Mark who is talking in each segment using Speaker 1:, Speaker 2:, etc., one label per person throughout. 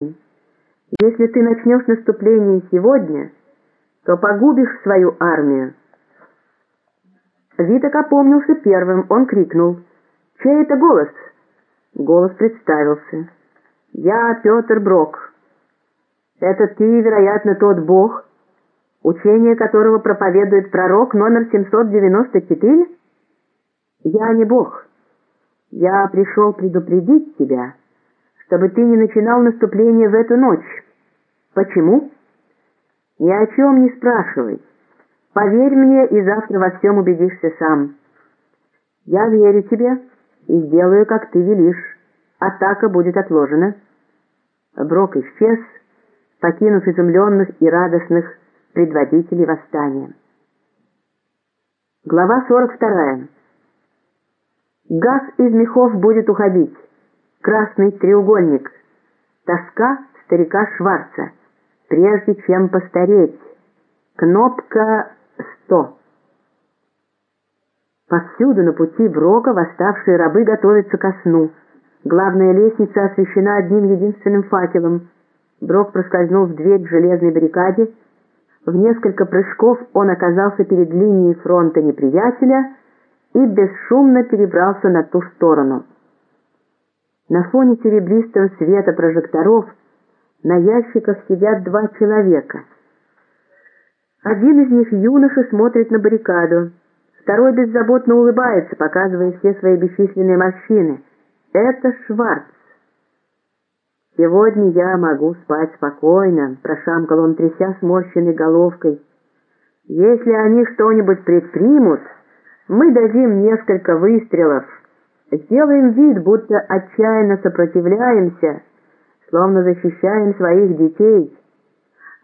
Speaker 1: Если ты начнешь наступление сегодня, то погубишь свою армию. Виток опомнился первым, он крикнул. «Чей это голос?» Голос представился. «Я Петр Брок. Это ты, вероятно, тот бог, учение которого проповедует пророк номер 794?» «Я не бог. Я пришел предупредить тебя» чтобы ты не начинал наступление в эту ночь. Почему? Ни о чем не спрашивай. Поверь мне, и завтра во всем убедишься сам. Я верю тебе и сделаю, как ты велишь. Атака будет отложена. Брок исчез, покинув изумленных и радостных предводителей восстания. Глава 42. Газ из мехов будет уходить красный треугольник. Тоска старика Шварца. Прежде чем постареть. Кнопка 100. Повсюду на пути Брока восставшие рабы готовятся ко сну. Главная лестница освещена одним единственным факелом. Брок проскользнул в дверь к железной баррикаде. В несколько прыжков он оказался перед линией фронта неприятеля и бесшумно перебрался на ту сторону. На фоне серебристого света прожекторов на ящиках сидят два человека. Один из них юноша смотрит на баррикаду, второй беззаботно улыбается, показывая все свои бесчисленные морщины. Это Шварц. «Сегодня я могу спать спокойно», — прошамкал он, тряся сморщенной головкой. «Если они что-нибудь предпримут, мы дадим несколько выстрелов». Сделаем вид, будто отчаянно сопротивляемся, словно защищаем своих детей.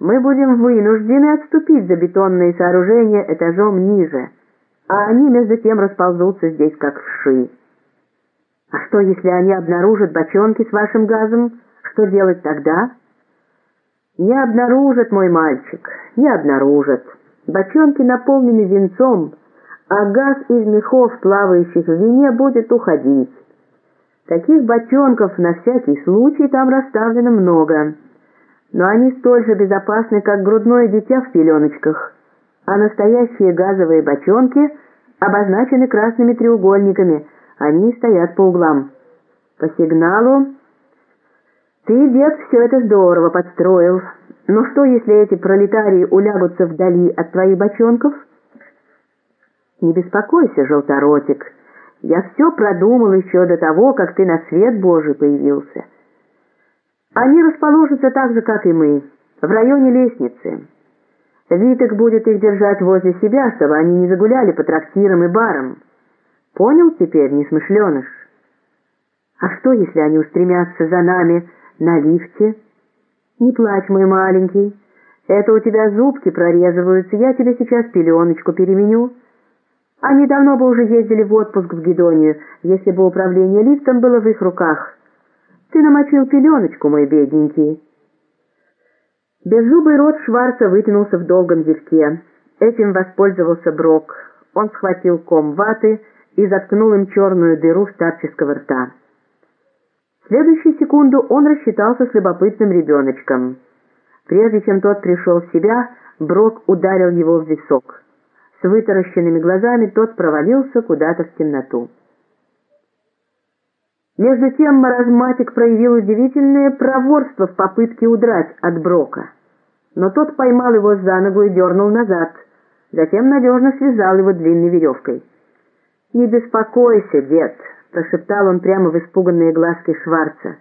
Speaker 1: Мы будем вынуждены отступить за бетонные сооружения этажом ниже, а они между тем расползутся здесь как вши. А что, если они обнаружат бочонки с вашим газом? Что делать тогда? Не обнаружат, мой мальчик, не обнаружат. Бочонки наполнены венцом, а газ из мехов, плавающих в вине, будет уходить. Таких бочонков на всякий случай там расставлено много, но они столь же безопасны, как грудное дитя в пеленочках, а настоящие газовые бочонки обозначены красными треугольниками, они стоят по углам. По сигналу «Ты, дед, все это здорово подстроил, но что, если эти пролетарии улягутся вдали от твоих бочонков?» «Не беспокойся, желторотик, я все продумал еще до того, как ты на свет Божий появился. Они расположатся так же, как и мы, в районе лестницы. Виток будет их держать возле себя, чтобы они не загуляли по трактирам и барам. Понял теперь, несмышленыш? А что, если они устремятся за нами на лифте? Не плачь, мой маленький, это у тебя зубки прорезываются, я тебе сейчас пеленочку переменю». Они давно бы уже ездили в отпуск в Гедонию, если бы управление лифтом было в их руках. Ты намочил пеленочку, мой бедненький. Беззубый рот Шварца вытянулся в долгом зевке. Этим воспользовался Брок. Он схватил ком ваты и заткнул им черную дыру старческого рта. В следующую секунду он рассчитался с любопытным ребеночком. Прежде чем тот пришел в себя, Брок ударил его в висок. С вытаращенными глазами тот провалился куда-то в темноту. Между тем маразматик проявил удивительное проворство в попытке удрать от Брока. Но тот поймал его за ногу и дернул назад, затем надежно связал его длинной веревкой. «Не беспокойся, дед», — прошептал он прямо в испуганные глазки Шварца.